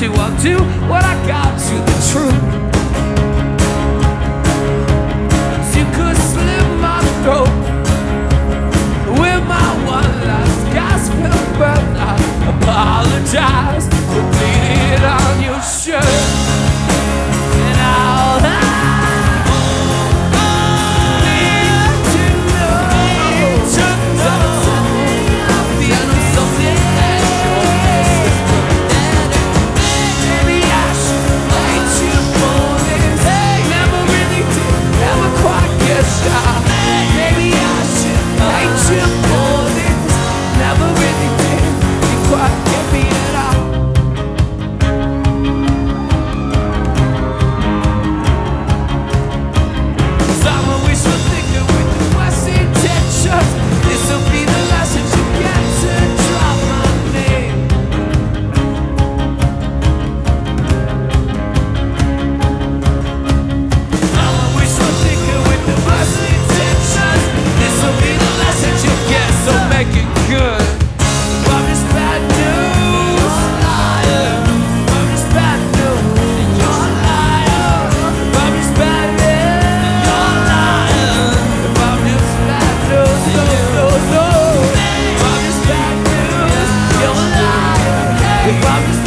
to, I'll do what I got. if I'm